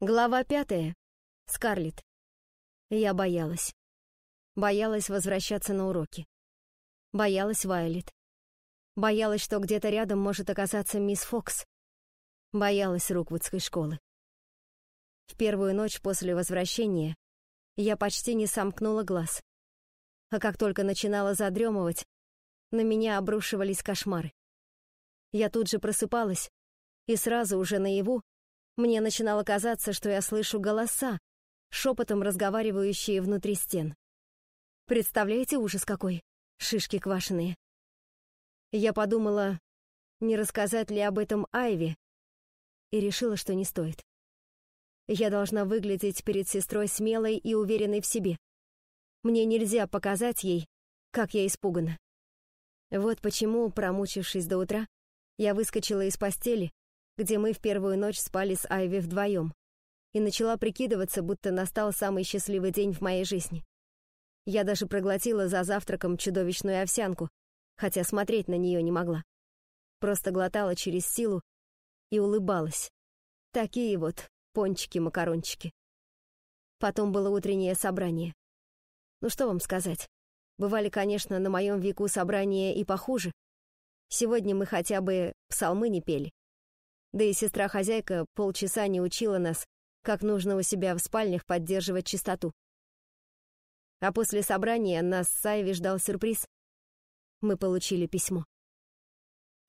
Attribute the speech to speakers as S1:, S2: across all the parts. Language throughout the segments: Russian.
S1: Глава пятая. Скарлетт. Я боялась. Боялась возвращаться на уроки. Боялась Вайлет. Боялась, что где-то рядом может оказаться мисс Фокс. Боялась Руквудской школы. В первую ночь после возвращения я почти не сомкнула глаз. А как только начинала задремывать, на меня обрушивались кошмары. Я тут же просыпалась, и сразу уже наяву мне начинало казаться, что я слышу голоса, шепотом разговаривающие внутри стен. Представляете ужас какой? Шишки квашеные. Я подумала, не рассказать ли об этом Айве, и решила, что не стоит. Я должна выглядеть перед сестрой смелой и уверенной в себе. Мне нельзя показать ей, как я испугана. Вот почему, промучившись до утра, я выскочила из постели где мы в первую ночь спали с Айви вдвоем, и начала прикидываться, будто настал самый счастливый день в моей жизни. Я даже проглотила за завтраком чудовищную овсянку, хотя смотреть на нее не могла. Просто глотала через силу и улыбалась. Такие вот пончики-макарончики. Потом было утреннее собрание. Ну что вам сказать? Бывали, конечно, на моем веку собрания и похуже. Сегодня мы хотя бы псалмы не пели. Да и сестра-хозяйка полчаса не учила нас, как нужно у себя в спальнях поддерживать чистоту. А после собрания нас с Айви ждал сюрприз. Мы получили письмо.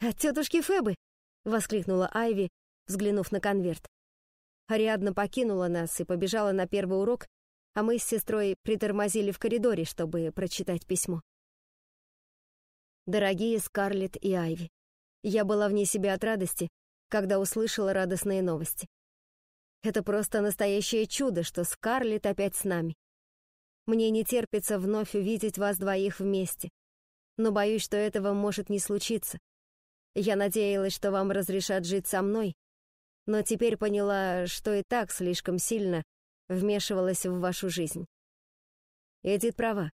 S1: «От тетушки Фебы!» — воскликнула Айви, взглянув на конверт. Ариадна покинула нас и побежала на первый урок, а мы с сестрой притормозили в коридоре, чтобы прочитать письмо. Дорогие Скарлетт и Айви, я была вне себя от радости, когда услышала радостные новости. Это просто настоящее чудо, что Скарлетт опять с нами. Мне не терпится вновь увидеть вас двоих вместе, но боюсь, что этого может не случиться. Я надеялась, что вам разрешат жить со мной, но теперь поняла, что и так слишком сильно вмешивалась в вашу жизнь. Эдит права.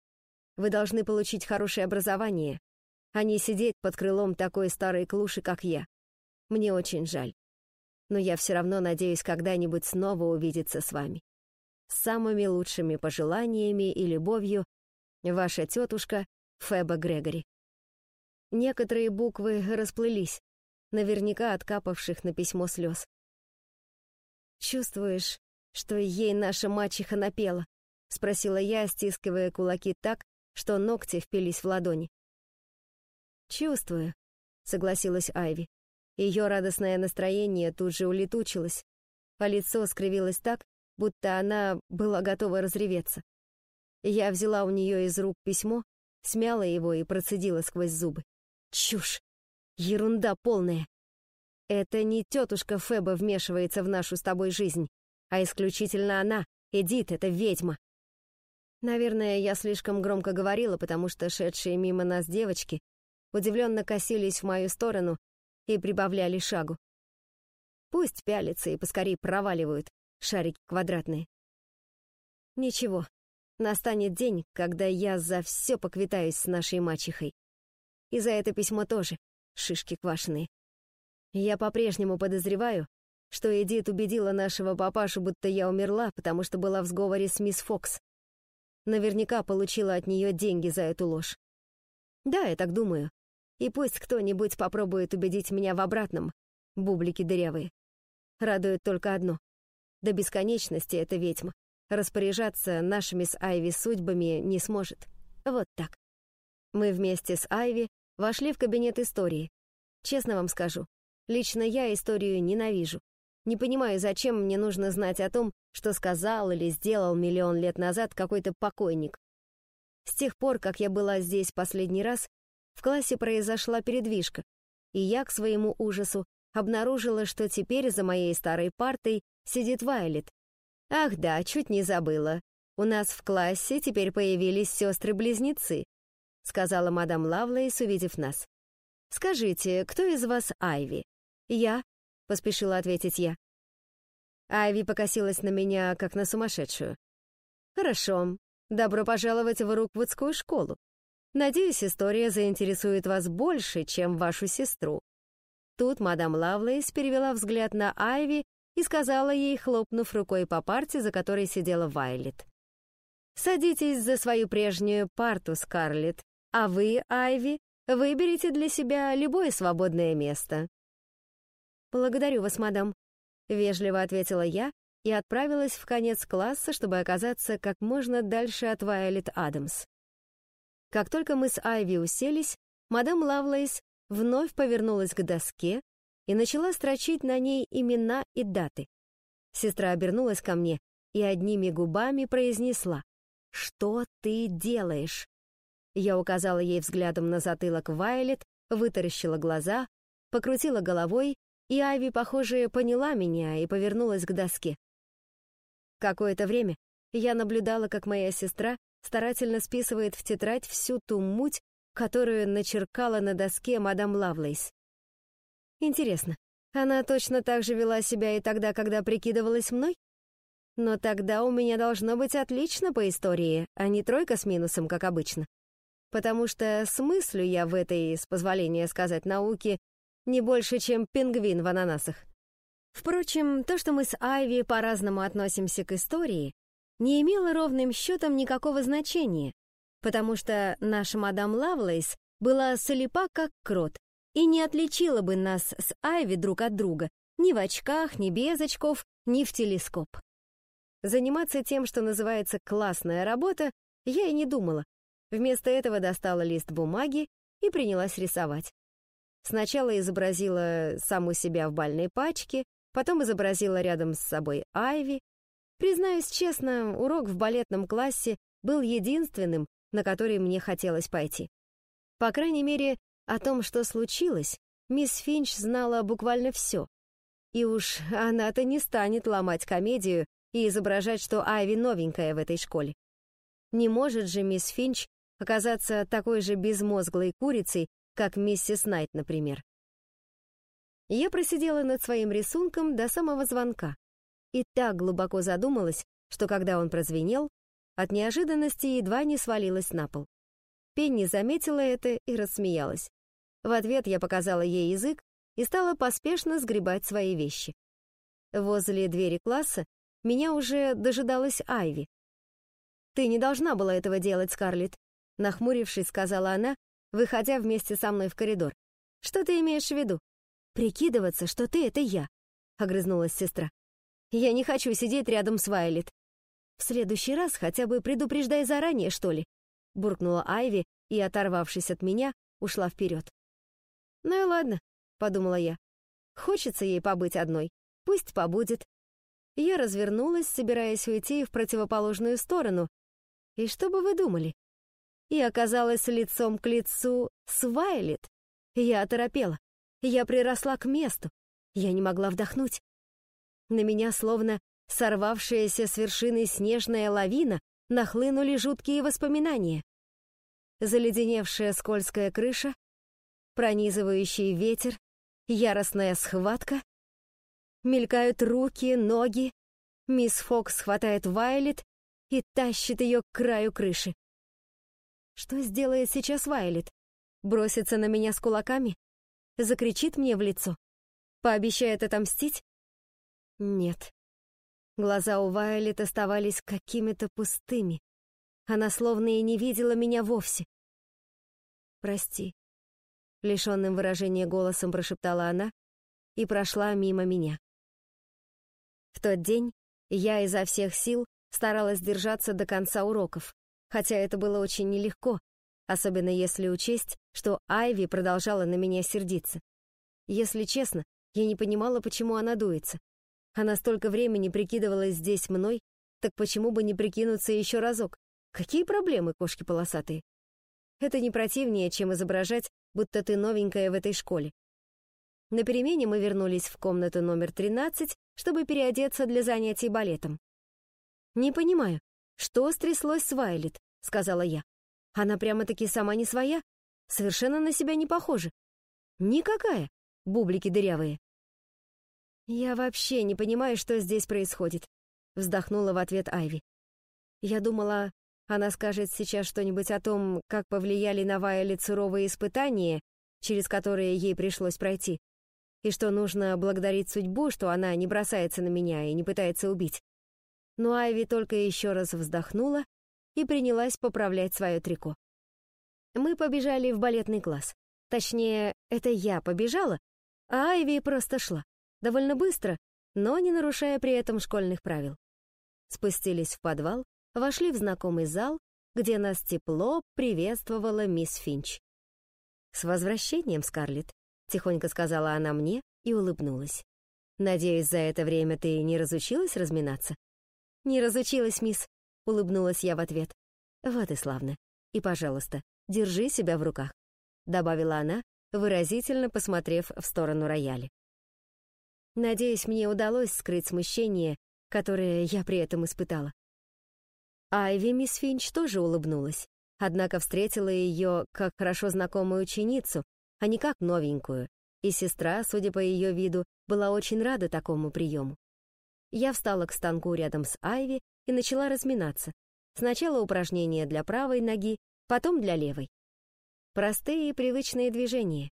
S1: Вы должны получить хорошее образование, а не сидеть под крылом такой старой клуши, как я. Мне очень жаль. Но я все равно надеюсь когда-нибудь снова увидеться с вами. С самыми лучшими пожеланиями и любовью, ваша тетушка Феба Грегори. Некоторые буквы расплылись, наверняка откапавших на письмо слез. «Чувствуешь, что ей наша мачеха напела?» — спросила я, стискивая кулаки так, что ногти впились в ладони. «Чувствую», — согласилась Айви. Ее радостное настроение тут же улетучилось, а лицо скривилось так, будто она была готова разреветься. Я взяла у нее из рук письмо, смяла его и процедила сквозь зубы. Чушь! Ерунда полная! Это не тетушка Феба вмешивается в нашу с тобой жизнь, а исключительно она, Эдит, это ведьма. Наверное, я слишком громко говорила, потому что шедшие мимо нас девочки удивленно косились в мою сторону и прибавляли шагу. Пусть пялятся и поскорей проваливают шарики квадратные. Ничего, настанет день, когда я за все поквитаюсь с нашей мачехой. И за это письмо тоже, шишки квашеные. Я по-прежнему подозреваю, что Эдит убедила нашего папашу, будто я умерла, потому что была в сговоре с мисс Фокс. Наверняка получила от нее деньги за эту ложь. Да, я так думаю. И пусть кто-нибудь попробует убедить меня в обратном, бублики дырявые. Радует только одно. До бесконечности эта ведьма. Распоряжаться нашими с Айви судьбами не сможет. Вот так. Мы вместе с Айви вошли в кабинет истории. Честно вам скажу, лично я историю ненавижу. Не понимаю, зачем мне нужно знать о том, что сказал или сделал миллион лет назад какой-то покойник. С тех пор, как я была здесь последний раз, в классе произошла передвижка, и я, к своему ужасу, обнаружила, что теперь за моей старой партой сидит Вайлет. Ах да, чуть не забыла. У нас в классе теперь появились сестры-близнецы, сказала мадам Лавлейс, увидев нас. Скажите, кто из вас Айви? Я, поспешила ответить я. Айви покосилась на меня, как на сумасшедшую. Хорошо, добро пожаловать в Руквудскую школу. Надеюсь, история заинтересует вас больше, чем вашу сестру». Тут мадам Лавлейс перевела взгляд на Айви и сказала ей, хлопнув рукой по парте, за которой сидела Вайлет. «Садитесь за свою прежнюю парту, Скарлетт, а вы, Айви, выберите для себя любое свободное место». «Благодарю вас, мадам», — вежливо ответила я и отправилась в конец класса, чтобы оказаться как можно дальше от Вайолет Адамс. Как только мы с Айви уселись, мадам Лавлейс вновь повернулась к доске и начала строчить на ней имена и даты. Сестра обернулась ко мне и одними губами произнесла «Что ты делаешь?» Я указала ей взглядом на затылок Вайлет, вытаращила глаза, покрутила головой, и Айви, похоже, поняла меня и повернулась к доске. Какое-то время я наблюдала, как моя сестра старательно списывает в тетрадь всю ту муть, которую начеркала на доске мадам Лавлейс. Интересно, она точно так же вела себя и тогда, когда прикидывалась мной? Но тогда у меня должно быть отлично по истории, а не тройка с минусом, как обычно. Потому что смыслю я в этой, с позволения сказать, науке не больше, чем пингвин в ананасах. Впрочем, то, что мы с Айви по-разному относимся к истории, не имело ровным счетом никакого значения, потому что наша мадам Лавлейс была слепа, как крот, и не отличила бы нас с Айви друг от друга ни в очках, ни без очков, ни в телескоп. Заниматься тем, что называется классная работа, я и не думала. Вместо этого достала лист бумаги и принялась рисовать. Сначала изобразила саму себя в бальной пачке, потом изобразила рядом с собой Айви. Признаюсь честно, урок в балетном классе был единственным, на который мне хотелось пойти. По крайней мере, о том, что случилось, мисс Финч знала буквально все. И уж она-то не станет ломать комедию и изображать, что Айви новенькая в этой школе. Не может же мисс Финч оказаться такой же безмозглой курицей, как миссис Найт, например. Я просидела над своим рисунком до самого звонка и так глубоко задумалась, что когда он прозвенел, от неожиданности едва не свалилась на пол. Пенни заметила это и рассмеялась. В ответ я показала ей язык и стала поспешно сгребать свои вещи. Возле двери класса меня уже дожидалась Айви. «Ты не должна была этого делать, Скарлетт», нахмурившись, сказала она, выходя вместе со мной в коридор. «Что ты имеешь в виду?» «Прикидываться, что ты — это я», — огрызнулась сестра. «Я не хочу сидеть рядом с Вайлет. В следующий раз хотя бы предупреждай заранее, что ли?» буркнула Айви и, оторвавшись от меня, ушла вперед. «Ну и ладно», — подумала я. «Хочется ей побыть одной. Пусть побудет». Я развернулась, собираясь уйти в противоположную сторону. И что бы вы думали? И оказалась лицом к лицу с Вайлет. Я оторопела. Я приросла к месту. Я не могла вдохнуть. На меня словно сорвавшаяся с вершины снежная лавина нахлынули жуткие воспоминания. Заледеневшая скользкая крыша, пронизывающий ветер, яростная схватка. Мелькают руки, ноги. Мисс Фокс хватает Вайлет и тащит ее к краю крыши. Что сделает сейчас Вайлет? Бросится на меня с кулаками? Закричит мне в лицо? Пообещает отомстить? Нет. Глаза у Вайлет оставались какими-то пустыми. Она словно и не видела меня вовсе. «Прости», — лишенным выражения голосом прошептала она и прошла мимо меня. В тот день я изо всех сил старалась держаться до конца уроков, хотя это было очень нелегко, особенно если учесть, что Айви продолжала на меня сердиться. Если честно, я не понимала, почему она дуется. Она столько времени прикидывалась здесь мной, так почему бы не прикинуться еще разок? Какие проблемы, кошки полосатые? Это не противнее, чем изображать, будто ты новенькая в этой школе. На перемене мы вернулись в комнату номер 13, чтобы переодеться для занятий балетом. «Не понимаю, что стряслось с Вайлет?» — сказала я. «Она прямо-таки сама не своя, совершенно на себя не похожа. Никакая, бублики дырявые». «Я вообще не понимаю, что здесь происходит», — вздохнула в ответ Айви. «Я думала, она скажет сейчас что-нибудь о том, как повлияли на Вайолет суровые испытания, через которые ей пришлось пройти. и что нужно благодарить судьбу, что она не бросается на меня и не пытается убить. Но Айви только еще раз вздохнула и принялась поправлять свое трико. Мы побежали в балетный класс. Точнее, это я побежала, а Айви просто шла. Довольно быстро, но не нарушая при этом школьных правил. Спустились в подвал, вошли в знакомый зал, где нас тепло приветствовала мисс Финч. «С возвращением, Скарлетт», — тихонько сказала она мне и улыбнулась. «Надеюсь, за это время ты не разучилась разминаться?» «Не разучилась, мисс», — улыбнулась я в ответ. «Вот и славно. И, пожалуйста, держи себя в руках», — добавила она, выразительно посмотрев в сторону рояля. Надеюсь, мне удалось скрыть смущение, которое я при этом испытала. Айви мисс Финч тоже улыбнулась, однако встретила ее как хорошо знакомую ученицу, а не как новенькую, и сестра, судя по ее виду, была очень рада такому приему. Я встала к станку рядом с Айви и начала разминаться. Сначала упражнения для правой ноги, потом для левой. Простые и привычные движения.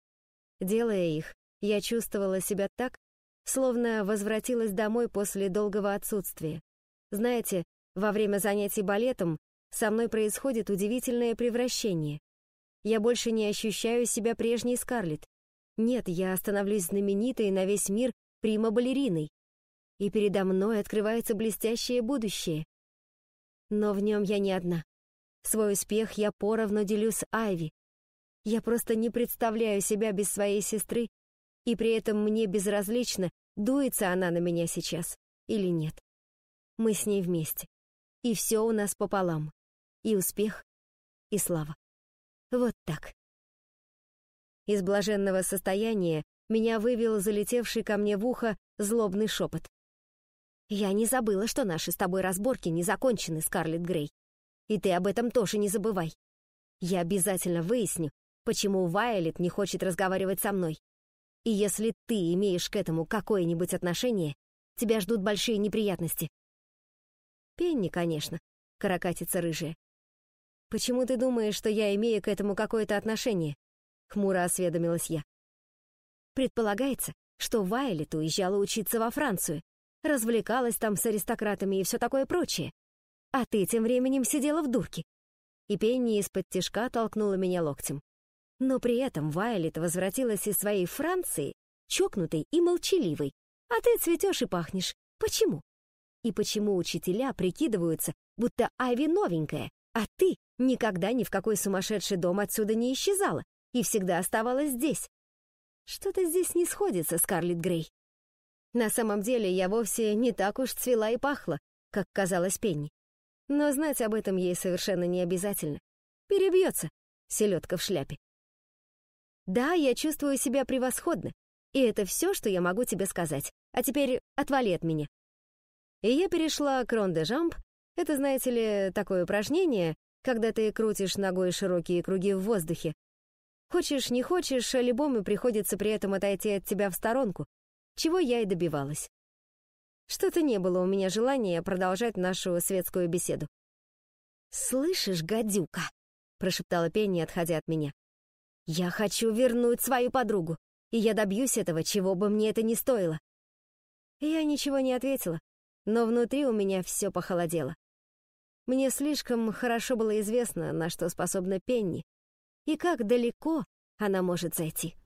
S1: Делая их, я чувствовала себя так, словно возвратилась домой после долгого отсутствия. Знаете, во время занятий балетом со мной происходит удивительное превращение. Я больше не ощущаю себя прежней Скарлетт. Нет, я становлюсь знаменитой на весь мир прима-балериной. И передо мной открывается блестящее будущее. Но в нем я не одна. Свой успех я поровну делю с Айви. Я просто не представляю себя без своей сестры и при этом мне безразлично, дуется она на меня сейчас или нет. Мы с ней вместе. И все у нас пополам. И успех, и слава. Вот так. Из блаженного состояния меня вывел залетевший ко мне в ухо злобный шепот. «Я не забыла, что наши с тобой разборки не закончены, Скарлетт Грей. И ты об этом тоже не забывай. Я обязательно выясню, почему Вайолет не хочет разговаривать со мной. И если ты имеешь к этому какое-нибудь отношение, тебя ждут большие неприятности. Пенни, конечно, каракатица рыжая. Почему ты думаешь, что я имею к этому какое-то отношение? Хмуро осведомилась я. Предполагается, что Вайлет уезжала учиться во Францию, развлекалась там с аристократами и все такое прочее. А ты тем временем сидела в дурке. И Пенни из-под тишка толкнула меня локтем. Но при этом Вайлет возвратилась из своей Франции, чокнутой и молчаливой. А ты цветешь и пахнешь. Почему? И почему учителя прикидываются, будто Айви новенькая, а ты никогда ни в какой сумасшедший дом отсюда не исчезала и всегда оставалась здесь? Что-то здесь не сходится, Скарлетт Грей. На самом деле я вовсе не так уж цвела и пахла, как казалось Пенни. Но знать об этом ей совершенно не обязательно. Перебьется, селедка в шляпе. Да, я чувствую себя превосходно, и это все, что я могу тебе сказать. А теперь отвали от меня. И я перешла к ронде-жамп. Это, знаете ли, такое упражнение, когда ты крутишь ногой широкие круги в воздухе. Хочешь, не хочешь, любому приходится при этом отойти от тебя в сторонку, чего я и добивалась. Что-то не было у меня желания продолжать нашу светскую беседу. «Слышишь, гадюка?» — прошептала Пенни, отходя от меня. Я хочу вернуть свою подругу, и я добьюсь этого, чего бы мне это ни стоило. Я ничего не ответила, но внутри у меня все похолодело. Мне слишком хорошо было известно, на что способна Пенни, и как далеко она может зайти.